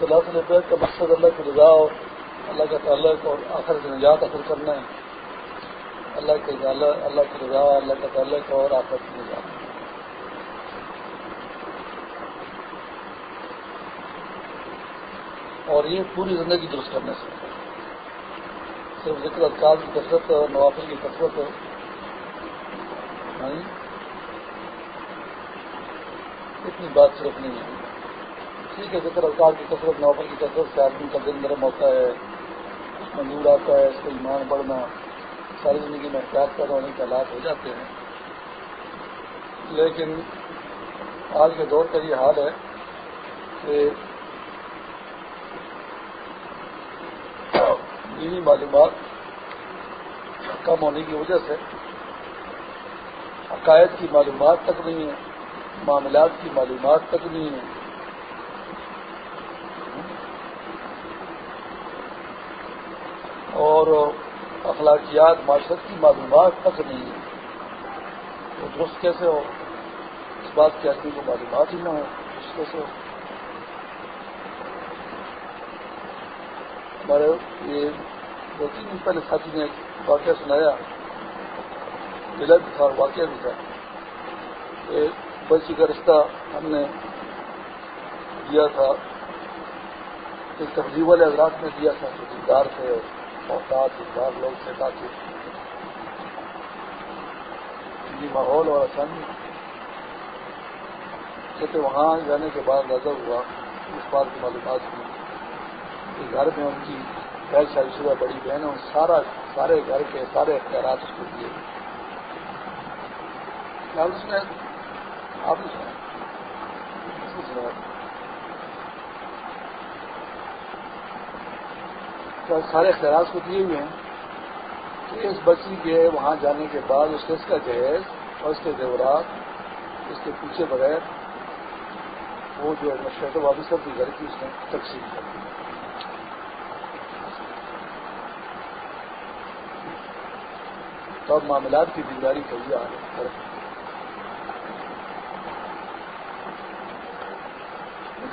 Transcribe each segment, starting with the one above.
صلاح البیت کا مقصد اللہ کی رضا اور اللہ کا تعلق اور آخر سے نجات حاصل کرنا ہے۔ اللہ کے اللہ کی رضا، اللہ کا تعلق اور آخر سے نجات۔ اور یہ پوری زندگی درست کرنے سے۔ صرف ذکر اذکار کی کثرت اور نوافل کی کثرت۔ اتنی بات صرف نہیں ہے۔ ٹھیک ہے ذکر اذکار کی کثرت نوافل کی کثرت سے آدمی کا دن گرم ہوتا ہے، اس میں نور آتا ہے، اس کو ایمان بڑھنا، ساری زندگی میں احتیاط پیدا ہونے کے حالات ہو جاتے ہیں۔ لیکن آج کے دور کا یہ حال ہے کہ دینی معلومات کم ہونے کی وجہ سے عقائد کی معلومات تک نہیں ہے معاملات کی معلومات تک نہیں ہے اور اخلاقیات معاشرت کی معلومات تک نہیں ہے تو درست کیسے ہو؟ اس بات کی آدمی کو معلومات ہی نہ ہو درست کیسے ہو؟ ہمارے یہ دو تین دن پہلے ساتھی نے ایک واقعہ سنایا۔ ملا بھی تھا، واقعہ بھی تھا۔ بچی کا رشتہ ہم نے دیا تھا، ایک تبدیل والے حضرات میں دیا تھا، جو دیدار تھے محتاط دیدار لوگ تھے تاکہ یہ ماحول اور آسانی کہتے وہاں جانے کے بعد نظر ہوا، اس بات کی معلومات ہوئی گھر میں ان کی غیر شادی شدہ بڑی بہن ہے سارا سارے گھر کے سارے اختیارات اس کو دیے۔ آپ نے سارے اختیارات کو دیے ہوئے ہیں کہ اس بچی کے وہاں جانے کے بعد اس کے اس کا جہیز اور اس کے زیورات، اس کے پیچھے بغیر وہ جو مشرق آفیسر کی گھر کی اس نے تقسیم کر دی۔ تو اب معاملات کی بیماری کو بھی آ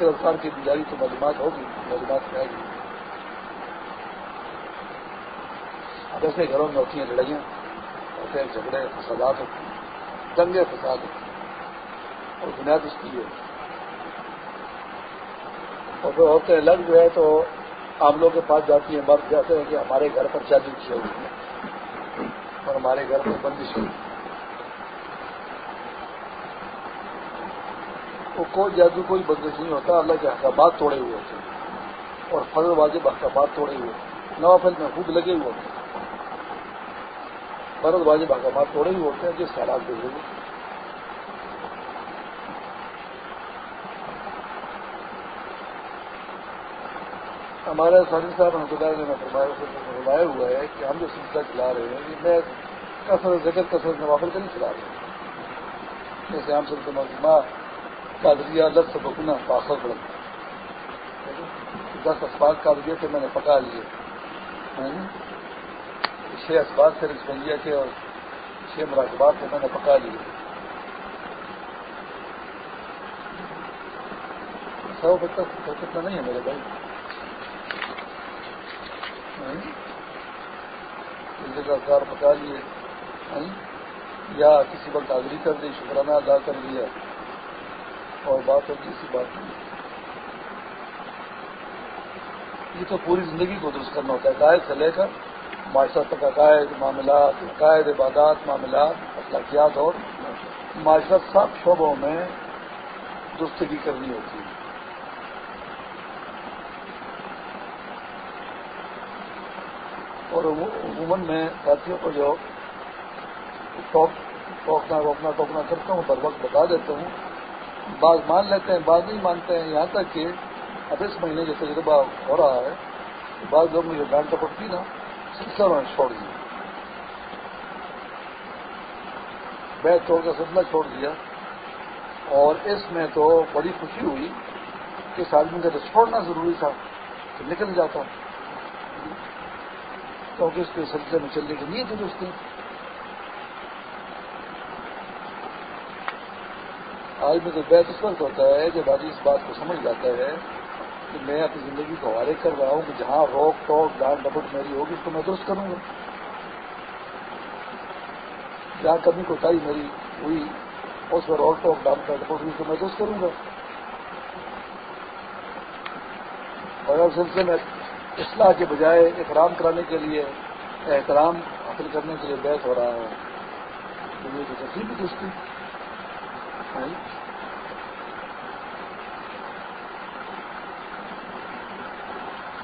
افطار کی بیماری تو معلومات ہوگی، معلومات رہے گی۔ اب ایسے گھروں میں ہوتی ہیں لڑائیاں ایسے جھگڑے، فسادات ہوتے ہیں دنگے فساد ہوتے ہیں اور بنیاد اس کی ہے۔ اور جو ہوتے ہیں لگ جو ہے تو عام لوگوں کے پاس جاتی ہیں، مرد جاتے ہیں کہ ہمارے گھر پر چادی کیا ہوئی ہے اور ہمارے گھر میں بندش ہوئی وہ کوئی جادو، کوئی بندش نہیں ہوتا، اللہ کے احکامات توڑے ہوئے ہوتے ہیں اور فضل واجب احکامات توڑے ہوئے نوافل میں خوب لگے ہوئے ہوتے ہیں۔ فرض واجب احکامات توڑے ہوئے ہوتے ہیں جس حالات دے ہوئے ہمارے سانی صاحب رحمۃ اللہ نے فرمایا ہوا ہے کہ ہم جو سلسلہ چلا رہے ہیں، یہ میں کثرت ذکر کثرت نوافل کا نہیں چلا رہے جیسے ہم سب مجمع کادریا لت سے بکنا پاخر بڑھتا دس اسباب کادریے تھے میں نے پکا لیے۔ ہاں جی؟ چھ اسباب سے رسمنیا کے اور چھ مراقبات تھے میں نے پکا لیے۔ سو کتنا نہیں ہے میرے بھائی؟ ہاں؟ افطار پکا لیے۔ ہاں؟ یا کسی وقت حاضری کر دی، شکرانہ ادا کر لیا اور بات ہوتی اسی بات نہیں۔ یہ تو پوری زندگی کو درست کرنا ہوتا ہے۔ قائد سے لے کر معاشرت تک عقائد معاملات عقائد عبادات، معاملات اخلاقیات اور معاشرت سب شعبوں میں درستگی کرنی ہوتی ہے۔ اور عموماً میں ساتھیوں کو جو ٹوکنا، روکنا، ٹوکنا کرتا ہوں بر وقت بتا دیتا ہوں، بعض مان لیتے ہیں، بعض نہیں مانتے ہیں۔ یہاں تک کہ اب اس مہینے جو تجربہ ہو رہا ہے، بعض لوگ مجھے ڈانٹ ٹپٹتی نا۔ سلسلہ نے چھوڑ دیا بیت توڑ کا سلسلہ چھوڑ دیا۔ اور اس میں تو بڑی خوشی ہوئی کہ اس آدمی کا تو چھوڑنا ضروری تھا کہ نکل جاتا۔ کیونکہ اس کے سلسلے میں چلنے کی نیت درست ہے آج میں تو بیت اس وقت ہوتا ہے جب آدمی اس بات کو سمجھ جاتا ہے۔ کہ میں اپنی زندگی کو حوالے کر رہا ہوں کہ جہاں روک ٹوک ڈانٹ ڈپٹ میری ہوگی اس کو میں درست کروں گا۔ جہاں کمی کوتاہی میری ہوئی، اس میں روک ٹوک ڈانٹ ڈپٹ ہوئی، تو میں درست کروں گا۔ اور اب سلسلے میں اصلاح کے بجائے احترام کرانے کے لیے، احترام حاصل کرنے کے لیے بیس ہو رہا ہے تو یہ تو بھی درستی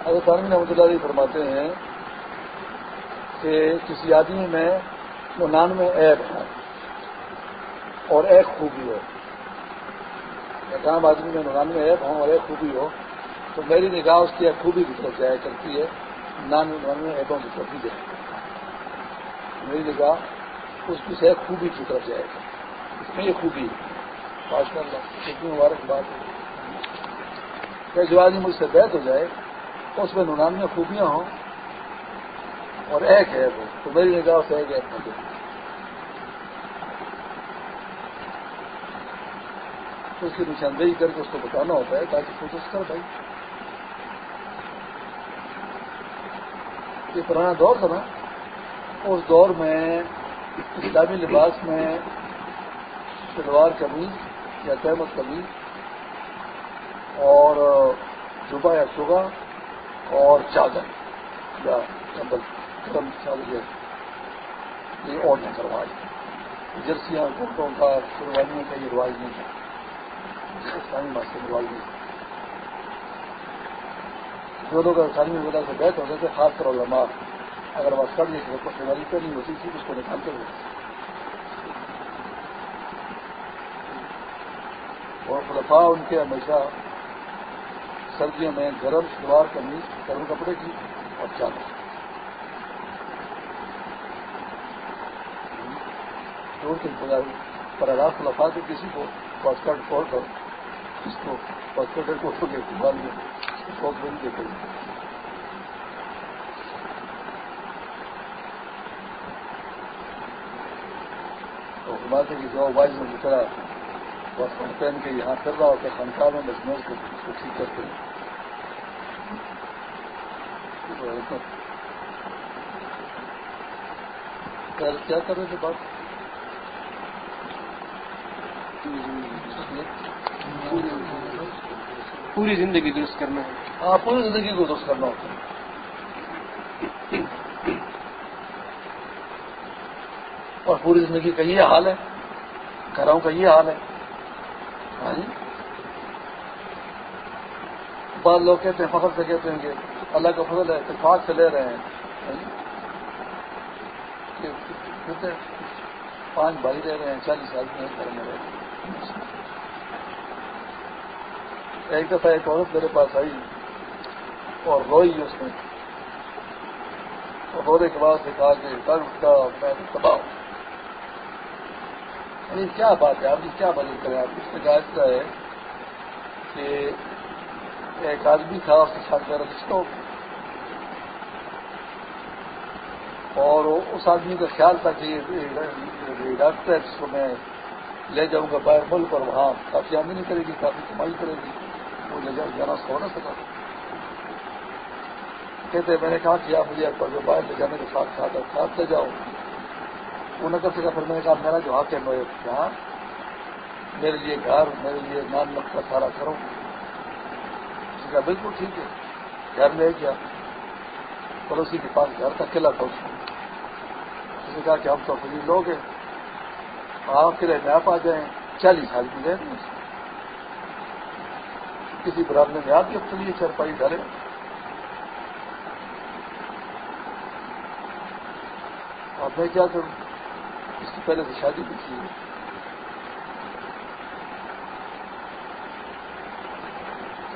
اگر تعلیم رحمۃ اللہ علیہ فرماتے ہیں کہ کسی آدمی میں ننانوے ایپ ہے اور ایک خوبی ہو کام آدمی میں ننانوے ایپ ہوں اور ایک خوبی ہو، تو میری نگاہ اس کی ایک خوبی کی طرف جایا کرتی ہے، ننانوے ایپوں کی طرف ہی جائے میری نگاہ اس کی سے ایک خوبی کی طرف جائے گا اس میں یہ خوبی پاس کر لو کتنی مبارکباد ہے۔ جو آدمی مجھ سے بیت ہو جائے اس میں ننانوے خوبیاں ہوں اور ایک ہے وہ، تو میری نگاہ سے ایک ایک مجھے اس کی نشاندہی کر کے اس کو بتانا ہوتا ہے تاکہ کوشش کر بھائی۔ یہ پرانا دور تھا نا، اس دور میں، اسلامی لباس میں شلوار قمیض یا تحمد قمیض اور صبح یا صبح اور چادر۔ یا گرم چادر یہ اور نہ کروا جرسیاں کوٹوں کا قربانیوں کا یہ رواج نہیں ہے۔ اسلامی بات سے رواج نہیں۔ جو لوگ اسلامی وغیرہ سے بیٹھ ہوتے تھے، خاص کر علماء، اگر وہ سب یہ قربانی پہ نہیں ہوتی تھی، اس کو نکالتے ہوئے اور خلفاء ان کے ہمیشہ سردیوں میں گرم شلوار قمیض، گرم کپڑے کی اور چادر دو تین ہزار پراگراف لفا کے کسی کو پاسکٹ چھوڑ کر اس کو پاسکٹ کو کے استعمال میں بہت بڑی دیکھے تو بات ہے کہ جو وائز میں گزرا بس پہن کے یہاں کر رہا ہوتا ہے خنقاہ میں مجموعے کو ٹھیک کرتے ہیں۔ کیا کر رہے تھے بات؟ پوری زندگی درست کرنا ہے۔ ہاں پوری زندگی کو درست کرنا ہوتا ہے۔ اور پوری زندگی کا یہ حال ہے گھروں کا یہ حال ہے۔ ہاں جی۔ بعض لوگ کہتے ہیں، فخر سے کہتے ہیں کہ اللہ کا فضل ہے، اتفاق سے لے رہے ہیں۔ پانچ بھائی رہ رہے ہیں، چالیس آدمی ایک گھر میں رہ رہے ایک دفعہ ایک عورت میرے پاس آئی اور روئی اس نے۔ اور رونے کے بعد سے کہا کہ درد کا میں تباہ ہوں۔ کیا بات ہے؟ آپ کی کیا مدد کریں؟ آپ اس نے کہا ایسا ہے کہ ایک آدمی تھا اس کے ساتھ میرا رشتہ۔ ہو اور اس آدمی کا خیال تھا کہ یہ ڈاکٹر ہے، جس کو میں لے جاؤں گا باہر ملک اور وہاں کافی آمدنی کرے گی، کافی کمائی کرے گی۔ وہ لے جاؤ جانا اس کو ہو نہ سکا کہتے میں نے کہا کہ آپ مجھے باہر لے جانے کے ساتھ ساتھ ساتھ لے جاؤ۔ وہ نہ کر سکا، پھر میں نے کہا، میرا جو حق ہے، میں یہاں میرے لیے گھر، میرے لیے نان کا سارا کروں کہا بالکل ٹھیک ہے۔ گھر لے گیا پڑوسی کے پاس گھر کا قلعہ تھا اس نے کہا کہ ہم تو فری لوگ ہیں۔ آپ کے لیے آپ آ جائیں۔ چالیس سال کی رہے کسی برابر میں آپ کے لیے چرپائی ڈالے۔ اور میں کیا کروں؟ اس کی پہلے سے شادی بھی کی۔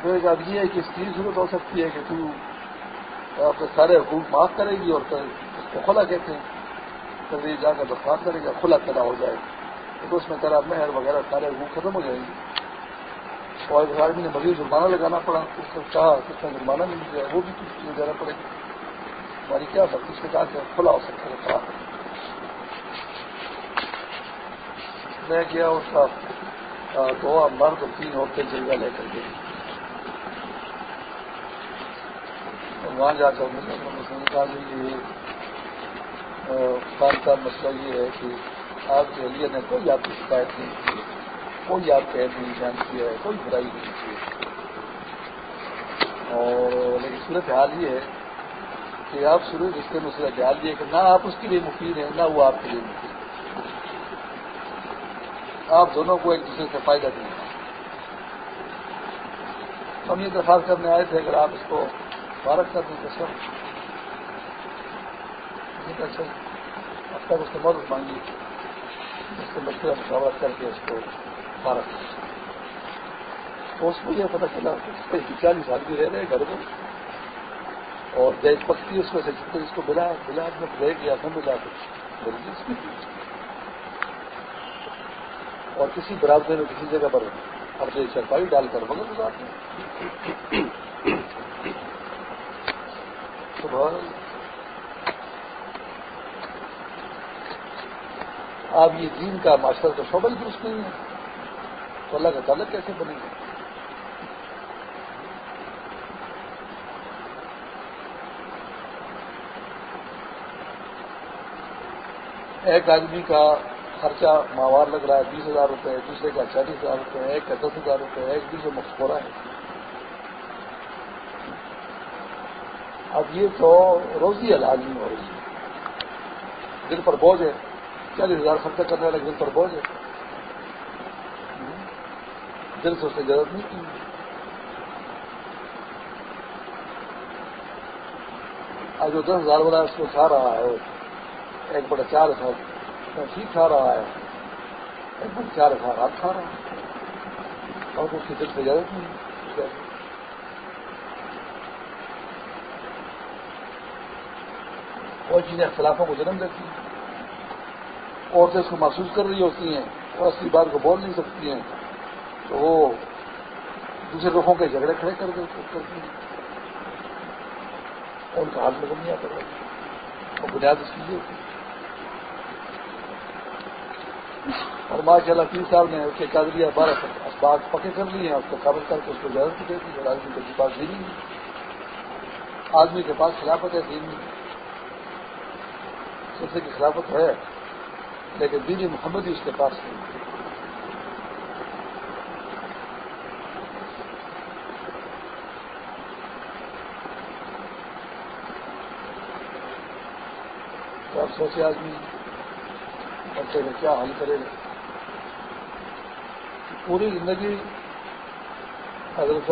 اب یہ ہے کہ اس کی ضرورت ہو سکتی ہے کہ تو آپ سارے حقوق معاف کرے گی اور اس کو کھلا کہتے ہیں۔ پھر جا کر درخواست کرے گا کھلا پیدا ہو جائے۔ گا تو اس میں طرح مہر وغیرہ سارے حقوق ختم ہو جائیں گے۔ اور اس آدمی نے مزید جرمانہ لگانا پڑا۔ اس کو کہا کتنا جرمانہ مل گیا وہ بھی کچھ جانا پڑے گا ہماری کیا بات اس نے کہا کہ کھلا ہو سکتا ہے خراب میں گیا اس کا دو مرد تین عورتیں جلدہ لے کر کے وہاں جا کر مسلم کہا جی یہ خان صاحب مسئلہ یہ ہے کہ آپ کے لیے نے کوئی آپ کی شکایت نہیں کی، کوئی آپ کا نہیں بیان کیا ہے، کوئی برائی نہیں کی۔ اور لیکن صورت حال یہ ہے کہ آپ شروع رشتے میں صورت حال یہ کہ نہ آپ اس کے لیے مفید ہیں، نہ وہ آپ کے لیے مفید آپ دونوں کو ایک دوسرے سے فائدہ دیں ہم یہ درخواست کرنے آئے تھے، اگر آپ اس کو فارغ کر دیں تو سر اچھا اب تک اس کو مدد مانگی اس کے بچے مشاورت کر کے اس کو فارغ کر تو اس کو یہ پتا چلا کہ چالیس آدمی رہ رہے گھر میں۔ اور جیس پکتی اس میں سے جتنے اس کو ملا ملا میں گئے گیا تھا ملا کچھ اور کسی برابر میں کسی جگہ پر اپنی چرپائی ڈال کر مگر گزارتے آپ یہ دین کا ماسٹر تو شعبہ ہی درست نہیں ہے۔ تو اللہ کا تعلق کیسے بنے؟ گا ایک آدمی کا خرچہ ماہوار لگ رہا ہے، بیس ہزار روپے، دوسرے کا چالیس ہزار روپے، ایک کا دس ہزار روپے، ایک دوسرے مخصورہ ہے۔ اب یہ تو روزی علاج نہیں ہو رہی۔ ہے دل پر بوجھ ہے۔ چالیس ہزار خرچہ کرنے والے دل پر بوجھ ہے۔ دل سے اس نے ضرورت نہیں کی۔ اب جو دس ہزار والا اس کو کھا رہا ہے۔ ایک بڑا چار ہزار۔ ٹھیک کھا رہا ہے۔ ایک بڑا چار ہزار آپ کھا رہا ہے اور اس کی دل سے ضرورت نہیں۔ اور چیزیں اختلافوں کو جنم دیتی ہیں۔ عورتیں اس کو محسوس کر رہی ہوتی ہیں اور اصلی بات کو بول نہیں سکتی ہیں۔ تو وہ دوسرے لوگوں کے جھگڑے کھڑے کر کرتی ہیں۔ اور ان کا حال میں نہیں آتا اور بنیاد اس کی یہ ہوتی اور ماشاء اللہ پیر صاحب نے اس کے قادریہ بارہ بات پکے کر لی ہیں۔ اس کو قابل کر کے اس کو ضرورت بھی دے دی اور آدمی کے پاس دینی نہیں آدمی کے پاس خلافت ہے، دین سلسلے کی خلافت ہے لیکن دین محمد ہی اس کے پاس نہیں۔ تو آپ سوچے آدمی بچے میں کیا حل کرے۔ گا پوری زندگی حضرت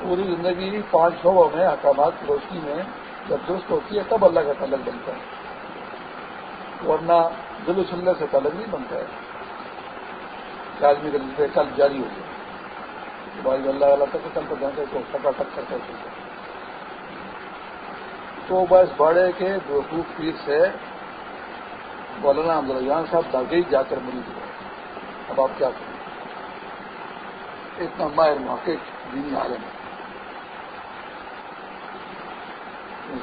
پوری زندگی پانچ شعبوں میں احکامات کی روشنی میں جب درست ہوتی ہے تب اللہ کا تعلق بنتا ہے۔ ورنہ دل سننے سے تعلق نہیں بنتا ہے۔ کہ آدمی کا جسے کل جاری ہو گیا۔ بھائی اللہ اللہ تک کل پر جانے کو سٹا ٹک کر کر تو بس باڑے کے دوست پیر سے مولانا عبدالجان صاحب داغی جا کر مری ہوئے جی۔ اب آپ کیا کریں؟ اتنا ماہر محقق دینی عالم ہے۔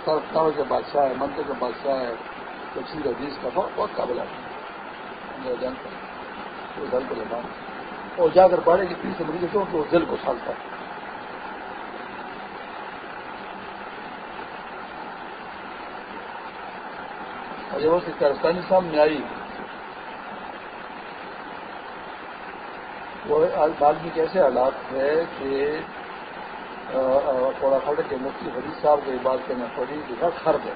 سرفتاؤ کے بادشاہ ہے منتر کے بادشاہ ہے تفصیل حدیث کا بہت قابل آدمی وہ دل کو لگا اور جا کر باڑے کی پیس سے مری تو وہ دل کو سالتا ہے۔ اور جب اس کی کارستانی سامنے آئی۔ وہ آدمی کے ایسے حالات ہے کہ کوڑا کھڑ کے مفتی حدیث صاحب کو یہ بات کہنا پڑی کہ ہر خرد ہے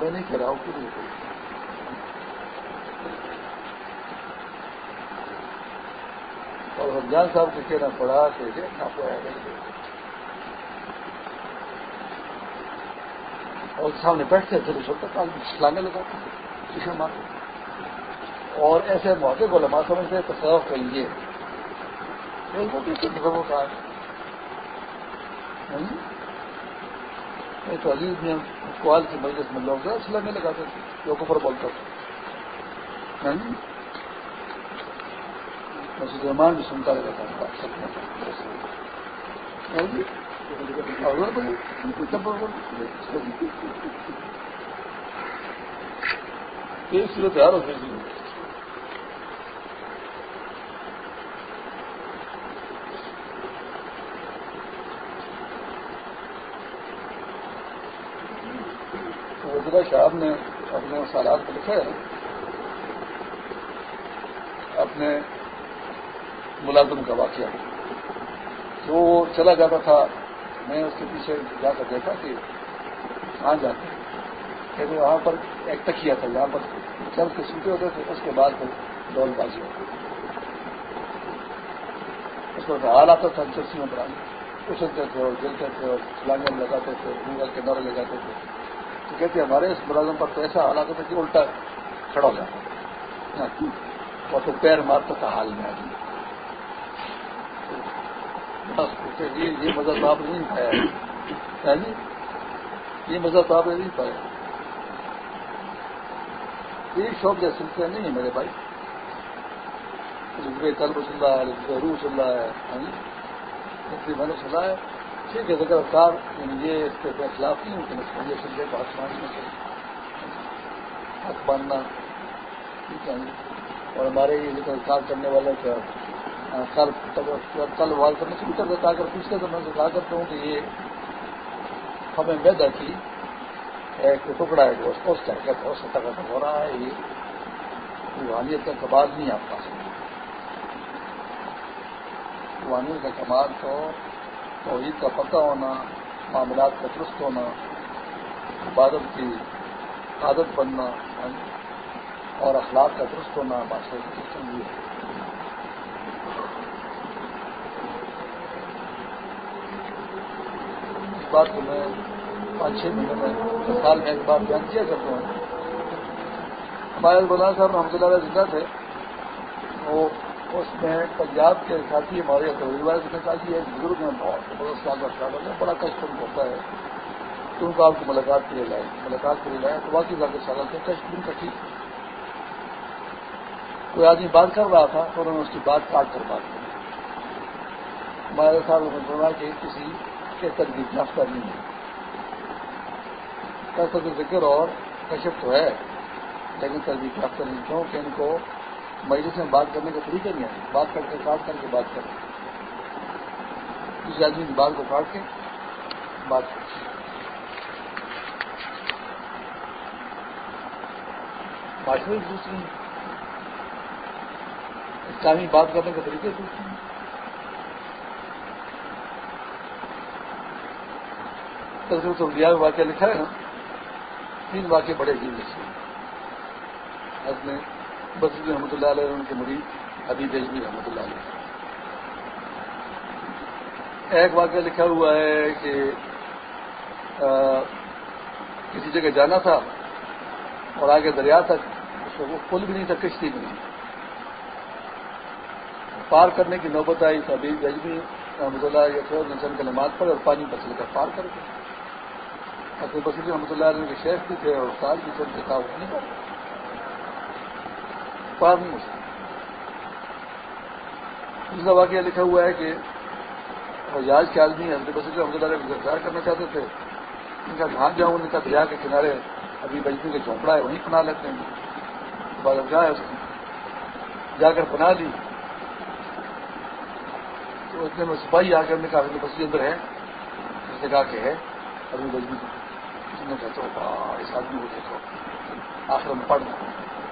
میں نہیں کہہ رہا ہوں پوری اور رمضان صاحب کو کہنا پڑا کہ اور سامنے بیٹھتے تھے اس وقت آدمی چلانے لگا۔ کسی مارتے اور ایسے موقع کو لما سمجھتے تصوف کہیں گے ان کو تصوف کا ہے؟ نہیں؟ تو عزیز میں کوال کی مجلس میں لوگ ذرا میں لگاتے تھے، جو کفر بولتا تھا مسجد رحمان بھی سنتا رہتا تھا جی؟ یہ صورت ہار ہوتی تھی صاحب نے اپنے سالات کو لکھا ہے اپنے ملازم کا واقعہ۔ تو وہ چلا جاتا تھا، میں اس کے پیچھے جا کر دیکھا کہ کہاں جاتے کہ وہاں پر ایک تکیا تھا جہاں پر چل کے سوتے ہوتے تھے، اس کے بعد پھر ڈول بازی ہوتی۔ اس پر حال آتا تھا چرسیوں پر اچھلتے تھے اور جلتے تھے اور چھلانگے لگاتے تھے ڈونگر کے لگاتے تھے۔ کہتے ہمارے اس ملازم پر تو ایسا حال آتا تھا کہ الٹا کھڑا ہو جاتا ہاں۔ اور تو پیر مارتا تھا حال میں یہ مزہ تو آپ نے نہیں پایا۔ ہاں جی؟ یہ مزہ تو آپ نے نہیں پایا۔ یہ شوق جیسے سلسلہ نہیں ہے میرے بھائی۔ کلب چل رہا ہے روح چل رہا ہے میں نے سنا ہے ٹھیک ہے ذکر کار یہ اس کے خلاف نہیں ہوتے یہ سمجھے بات ماننا چاہیے حق ماننا ٹھیک ہے۔ اور ہمارے یہ ذکر کار کرنے والے کا کل کل وال کرنے شروع کر دیتا اگر پوچھتے تو میں سے کہا کرتا ہوں کہ یہ ہمیں میدا کی ایک ٹکڑا ہے گوشت اس کا بہت سطح کا ہو رہا ہے۔ یہ روحانیت کا کمال نہیں آپ پاس۔ روحانیت کا کمال تو توحید کا پتہ ہونا، معاملات کا درست ہونا، عبادت کی عادت بننا ہاں جی، اور اخلاق کا درست ہونا بادشاہ سسٹم یہ ہے۔ اس بات کو میں پانچ چھ مہینے میں سال میں ایک بار بیان کیا کرتا ہوں۔ ہمارے بلا صاحب رحمۃ اللہ علیہ زندہ تھے۔ وہ اس میں پنجاب کے ساتھی ہمارے روایت نے کہا کہ ایک بزرگ ہیں، بہت بہت سال کا خیال ہے بڑا کشٹ ہوتا ہے۔ تو ان کو آپ کو ملاقات کے لیے لائے، ملاقات کے لیے لائے، تو واقعی زیادہ سال سے کشٹ ان کا ٹھیک۔ کوئی آدمی بات کر رہا تھا، تو انہوں نے اس کی بات کاٹ کر بات کی۔ ہمارے صاحب نے کہ کسی کے تربیت یافتہ نہیں۔ ہے کیسا ذکر اور کشپ تو ہے، لیکن تربیت یافتہ نہیں کیوں کہ ان کو مجلس میں بات کرنے کا طریقہ نہیں ہے بات کر کے کاٹ کر کے بات کر کسی آدمی کی بات کو کاٹ کے بات کر معاشرے دوسری اسلامی بات کرنے کا طریقہ دوسری تصویر تو میں واقعہ لکھا ہے نا، تین واقعے بڑے عجیب سے اس میں بصیر رحمۃ اللہ علیہ ان کے مریض ابھی دیجمی رحمۃ اللہ علیہ۔ ایک واقعہ لکھا ہوا ہے کہ کسی جگہ جانا تھا اور آگے دریا تک وہ پل بھی نہیں تھا، کشتی بھی نہیں۔ پار کرنے کی نوبت آئی تو ابھی گجمی رحمۃ اللہ یا نسل کا نماز پڑے اور پانی بچل کر پار کر کے اصل بصیر رحمۃ اللہ علیہ کے شیخ بھی تھے اور سال بھی سب کے ساتھ نہیں پار نہیں ہو سکتا دوسرا واقعہ لکھا ہوا ہے کہ حجاج کے آدمی حضرت بصیر رحمۃ اللہ علیہ کو گرفتار کرنا چاہتے تھے، ان کا گھان جاؤں ان کا دریا کے کنارے ابھی بجلی کا جھونپڑا ہے، وہیں بنا لیتے ہیں۔ بعد ہے اس کی؟ جا کر بنا لی۔ تو اتنے میں سپاہی آ کر نے کہا، حضرت بصیر اندر ہے۔ اس نے کہا کہ ہے۔ ابھی بجلی نے کہتے ہو اس آدمی کو دیکھو۔ آخر ان پڑھ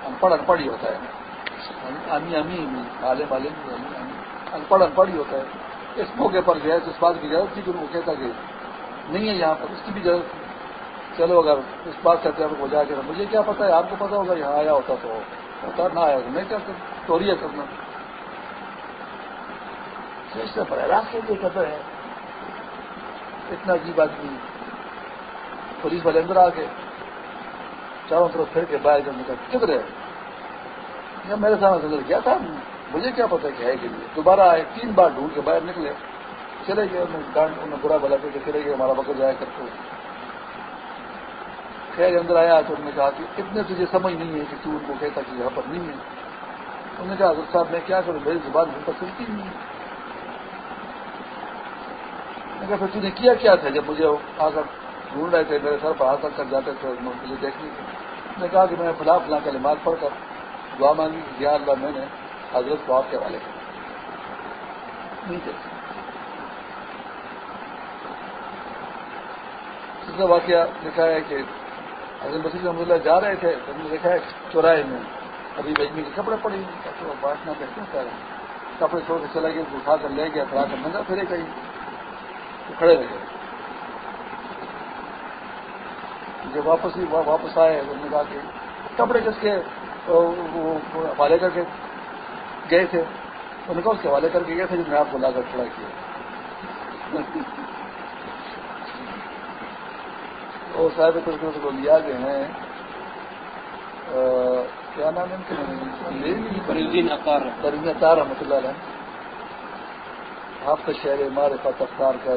ان پڑھ ان پڑھ ہی ہوتا ہے امی امی عالم عالم ان پڑھ ان پڑھ ہی ہوتا ہے۔ اس موقع پر گیا اس بات کی ضرورت تھی کہ وہ کہتا کہ نہیں ہے یہاں پر، اس کی بھی ضرورت چلو اگر اس بات کا تیار ہو جائے گا مجھے کیا پتا ہے، آپ کو پتا ہوگا، یہاں آیا ہوتا تو ہوتا نہ آیا میں کیا چوریا کرنا۔ اس براہ راست کے لیے قدر ہے، اتنا عجیب آدمی، پولیس والے اندر آ کے چاروں طرف پھر کے باہر جب نکل کدھر ہے۔ یا میرے سامنے نظر کیا تھا؟ مجھے کیا پتا کہ ہے کہ لیے دوبارہ آئے، تین بار ڈھونڈ کے باہر نکلے۔ چلے گئے انہوں ڈانٹ انہیں برا بلا کر کے چلے گئے۔ ہمارا وقت جایا کرتے خیر اندر آیا تو انہوں نے کہا کہ اتنے تجھے سمجھ نہیں ہے کہ تو ان کو کہتا کہ یہاں پر نہیں ہے۔ انہوں نے کہا، حضرت صاحب، میں کیا کروں؟ میری زبان مجھ پر چلتی نہیں ہے۔ کہا، پھر تھی کیا کیا تھا جب مجھے آ کر ڈھونڈ رہے تھے، میرے سر پر ہاتھ تک کر جاتے تھے مجھے دیکھنے کے نے کہا کہ میں فلاں فلاں کلمات پڑھ کر دعا مانگی کہ یا اللہ میں نے حضرت کو آپ کے حوالے کر دوسرا واقعہ لکھا ہے کہ حضرت مسیح رحمۃ اللہ جا رہے تھے ہم نے دیکھا ہے چوراہے میں ابھی بجمی کے کپڑے پڑے بات نہ کرتے ہیں کپڑے چھوڑ کے چلا گیا اٹھا کر لے گیا کر ننگا پھرے کہیں۔ تو کھڑے رہے جب واپس ہی واپس آئے تو نے کہا کہ کپڑے کس کے حوالے کر کے گئے تھے۔ انہوں نے کہا اس کے حوالے کر کے گئے تھے جب میں آپ کو لا کر کھڑا کیا۔ اور صاحب کچھ لوگ لیا گئے ہیں۔ کیا نام ہے ان اطار رحمۃ اللہ علیہ۔ آپ کا شہر مار پت افطار کا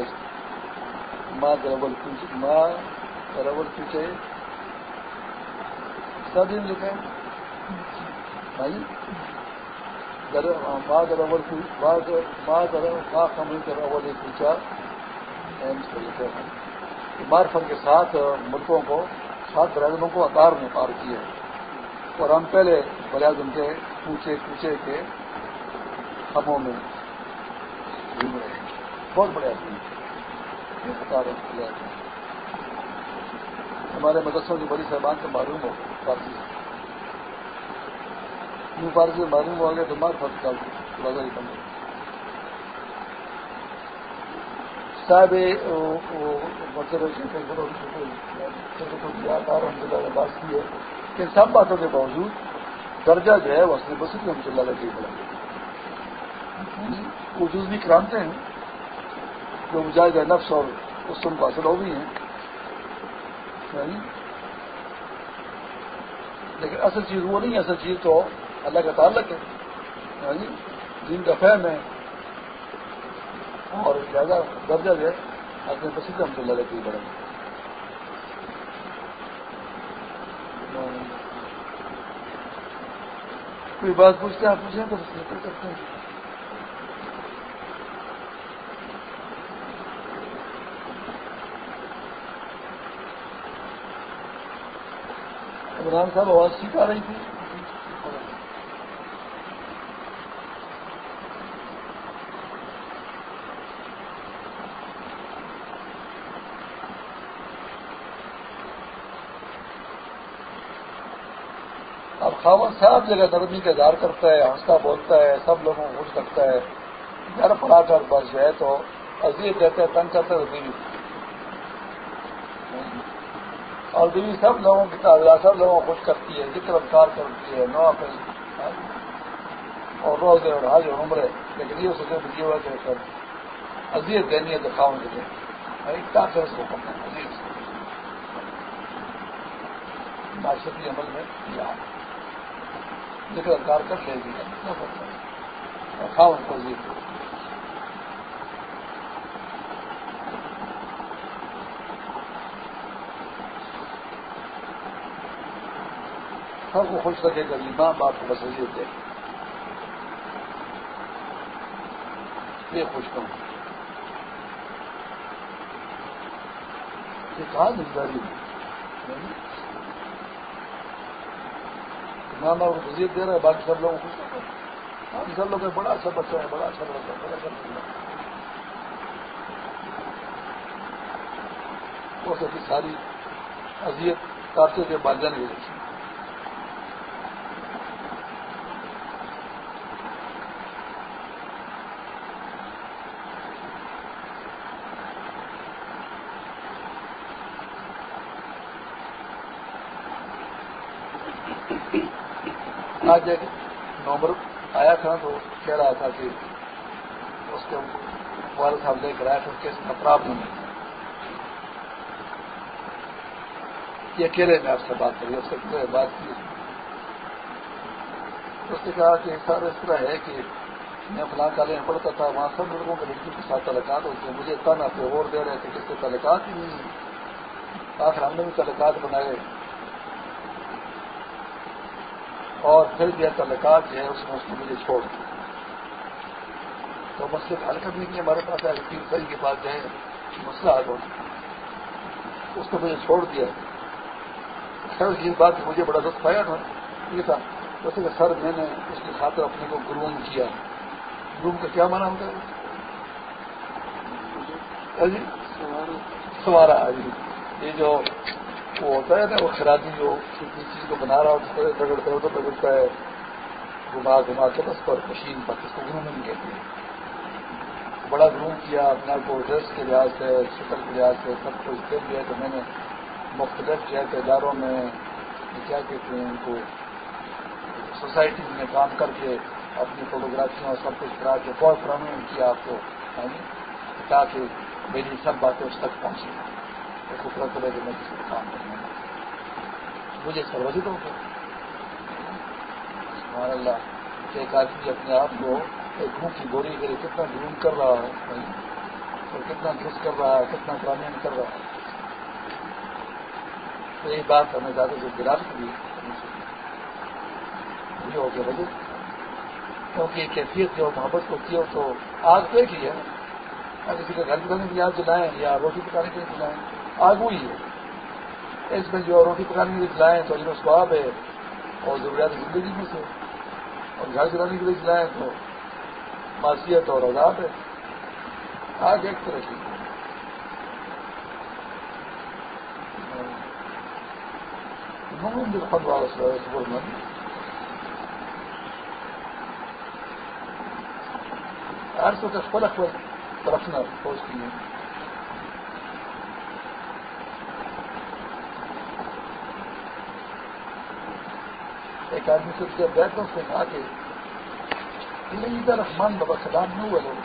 ماں درول پوچھ ماں درول پوچھے سب دن لکھے بھائی ماں درول ماں در ماں کمی درول پوچھا لکھے مار فن کے ساتھ ملکوں کو سات برادروں کو اطار میں پار کیا اور ہم پہلے بلاد ان کے پوچھے پوچھے کے ہموں میں گھوم رہے ہیں۔ بہت بڑے آدمی ہمارے مدرسوں کی بڑی صاحبان سے معلوم ہو، فارسی یوں فارسی سے معلوم ہو گیا تو مار فرق کا لگا ہی بن صاحب مطلب بات کی ہے ان سب باتوں کے باوجود درجہ جو ہے وہ اصل بسی رحمۃ اللہ علیہ پڑا بھی کرانتے ہیں، جو مجاہد نفس اور اس کو حاصل ہو بھی ہیں۔ لیکن اصل چیز وہ نہیں اصل چیز تو اللہ کا تعلق ہے۔ ہاں جی، جن کا فہم ہے۔ اور زیادہ درجہ جو ہے اپنے بسی رحمۃ اللہ علیہ پڑا ہاں جی۔ کوئی بات پوچھتے ہیں، آپ پوچھیں تو کرتے ہیں۔ عمران صاحب آواز ٹھیک آ رہی تھی؟ اب خاون صاحب جگہ نرمی کا اظہار کرتا ہے، ہنستا بولتا ہے، سب لوگوں کو خوش رکھتا ہے۔ گھر پڑا کر بس جو ہے تو عزیز دیتے ہیں، تنگ کرتے ہیں اور بیوی سب لوگوں کی تعداد، سب لوگوں کو خوش کرتی ہے، ذکر افطار کرتی ہے نو اور روز اور حاج اور عمرے، لیکن یہ سوچے کہ یہ وجہ کر عزیز دینی ہے تو خاون کے لیے۔ سے اس کو کرنا عزیز معاشرتی عمل میں کیا ذکر کار کر لے گی خاون کو ذکر سب کو خوش رکھے گا ماں باپ کو بس دے۔ یہ خوش کروں یہ کہاں ذمہ ماں باپ کو وزیر دے رہے ہیں باقی سب لوگوں کو باقی سب لوگ بڑا اچھا بچہ ہے، بڑا اچھا لڑکا ہے بڑا اچھا لڑکا ساری اذیت کافی کے بعد جانے کی آج نومبر آیا تھا تو کہہ رہا تھا کہ اس کے والد صاحب لے کر آیا تھا کیسے کا پرابلم ہے یہ اکیلے میں آپ سے بات کری، اس سے بات کی۔ اس نے کہا کہ سر، اس طرح ہے کہ میں فلاں کالے میں پڑھتا تھا، وہاں سب لوگوں کے لڑکی کے ساتھ تعلقات ہوتے ہیں۔ مجھے تنا پہ اور دے رہے تھے کس سے تعلقات ہی نہیں آخر ہم نے بھی تعلقات بنائے۔ اور پھر بھی تعلقات جو ہے، اس میں اس کو مجھے چھوڑ دیا تو مسئلے حل کرنے کے ہمارے پاس ہے تین صحیح کے پاس جو ہے مسئلہ حل ہونا اس نے مجھے چھوڑ دیا۔ سر کی بات مجھے بڑا دست پایا تھا، یہ تھا۔ ویسے کہ سر، میں نے اس کی خاطر اپنے کو گروم کیا۔ گروم کا کیا مانا ہوتا ہے؟ جی سوارا جی۔ یہ جو وہ ہوتا ہے نا، وہ خرادی جو کسی چیز کو بنا رہا ہوتا ہے رگڑتا ہے تو رگڑتا ہے، گھما گھما کے بس پر مشین پر اس کو گرومنگ کہتے ہیں بڑا گروم کیا اپنے آپ کو ڈریس کے لحاظ سے، شکل کے لحاظ سے، سب کچھ کر لیا تو میں نے مختلف جو ہے اداروں میں کیا کہتے ہیں، ان کو سوسائٹی میں کام کر کے اپنی فوٹوگرافیاں اور سب کچھ کرا کے بہت پرامنٹ کیا آپ کو یعنی تاکہ میری سب باتیں اس تک پہنچیں۔ کرے کہ میں کسی کو کام کرنا مجھے سروجی تو سبحان اللہ، ایک آدمی اپنے آپ کو ایک گھوم کی گولی کرے کتنا ڈھونڈ کر رہا ہے اور کتنا گھس کر رہا ہے، کتنا کامیاب کر رہا ہے۔ تو یہی بات ہمیں زیادہ جو گرا کی یہ ہو گیا وجہ۔ کیونکہ کیفیت جو محبت کو کیا تو آگ تو ایک ہی ہے۔ کسی کے گھر پکانے کے لیے آپ جلائیں یا روٹی پکانے کے لیے جلائیں آگ ہوئی ہے۔ اس میں جو روٹی پکانے کے لیے چلائیں تو اس کو ہے اور ضروریات زندگی میں سے۔ اور گھر چلانے کے لیے چلائیں تو معاشیت اور عذاب ہے۔ آگ ایک طرح کی۔ ہر سو کا فرق رکھنا پہنچتی ہے ایک آدمی سے جب بیٹھو اس نے کہا کہ رحمان بابا سلام نہیں ہوا لوگ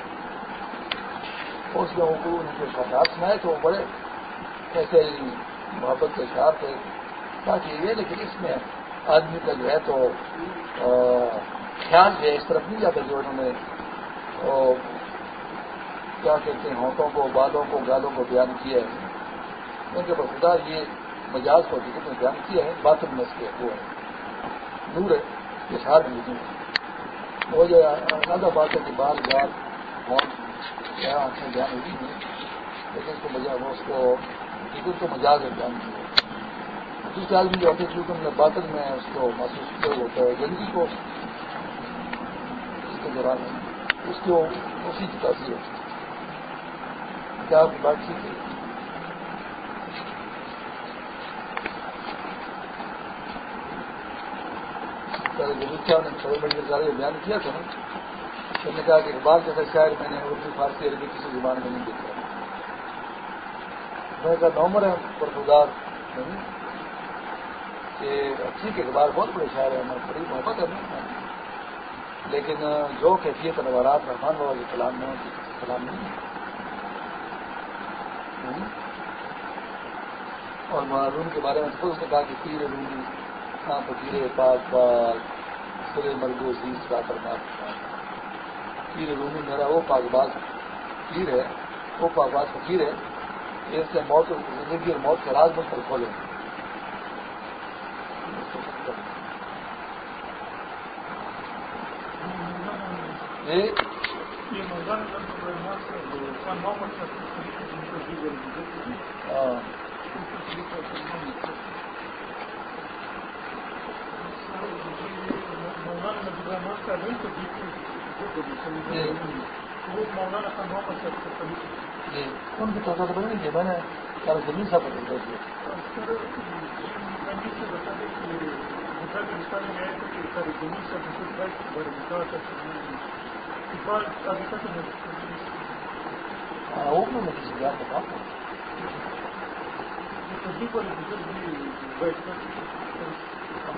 اس میں وہ ان کے خطرات سنائے تو وہ بڑے ایسے محبت کے اشار تھے۔ تاکہ یہ لیکن اس میں آدمی کا جو ہے تو خیال ہے، اس طرف نہیں جاتا جو انہوں نے کیا کہتے ہیں، ہونٹوں کو، بالوں کو، گالوں کو بیان کیا ہے۔ کیونکہ بخدا یہ مجاز کو حقیقت میں بیان کیا ہے بات میں اس کے وہ ہے۔ دور ہے یہ ساتھ بھی دور وہ جو زیادہ بات ہے کہ بال بال اور آنکھیں بیان ہوئی ہیں لیکن اس کو مزہ اس کو بالکل تو مزاج ہے بیان کیا دوسرے آدمی جو ہوتے کیونکہ باطن میں اس کو محسوس کیا ہوتا ہے جلدی کو اس کے دوران اس کو اسی کی تاثیر ہوتی ہے کیا آپ کی بات ٹھیک ہے؟ صاحب نے چھوڑے بڑی سارے بیان کیا تھا نا۔ انہوں نے کہا کہ اقبال جیسا شاعر میں نے اردو، فارسی، عربی کسی زبان میں نہیں دیکھا۔ میں کہا نومر ہے پرفدار کہ اچھی کے اقبال بہت بڑے شاعر ہیں ہمیں بڑی محبت ہے لیکن جو کیفیت انوارات، رحمان بابا کے کلام میں کلام نہیں اور معلوم کے بارے میں خود اس نے کہا کہ پیر رومی ہاں فکیر پاک پاک سرے مرگو عزیز کا کرنا پیر رومی میرا وہ پاک باز پیر ہے وہ پاک باز فقیر ہے اس سے موت زندگی اور موت کے راز میں سر کھولے ہاں ان کی تو بڑی نہیں میں نے زمین سا بدل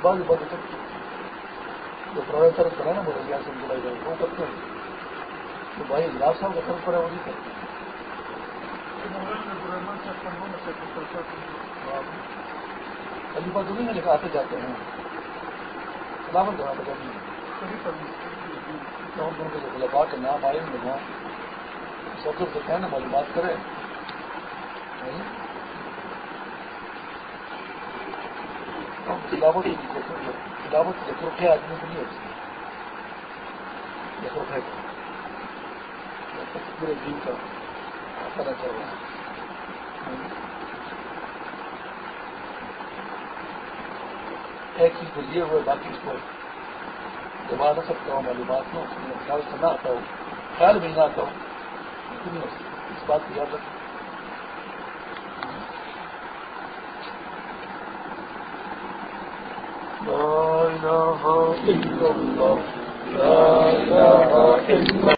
بات بات جو پروفیسر کرے نا میرے گیس سے جائے گا وہ کرتے ہیں تو بھائی گلاس صاحب کا فرق پڑے وہی کرتے علی بات نہیں ہے لکھا آتے جاتے ہیں سلامت جگہ پہ ہم دونوں کے خلفا کے نام آئے ہیں وہاں سب سے کہیں نا معلومات کرے خلافت خلافت لکھے آدمی کو نہیں ہوتی لکھے پورے دین کا پتہ چل رہا ہے ایک چیز کو لیے ہوئے باقی اس کو دبا نہ سکتا ہوں معلومات میں خیال سے نہ آتا ہوں خیال بھی نہ آتا ہوں اس بات کو یاد رکھ إله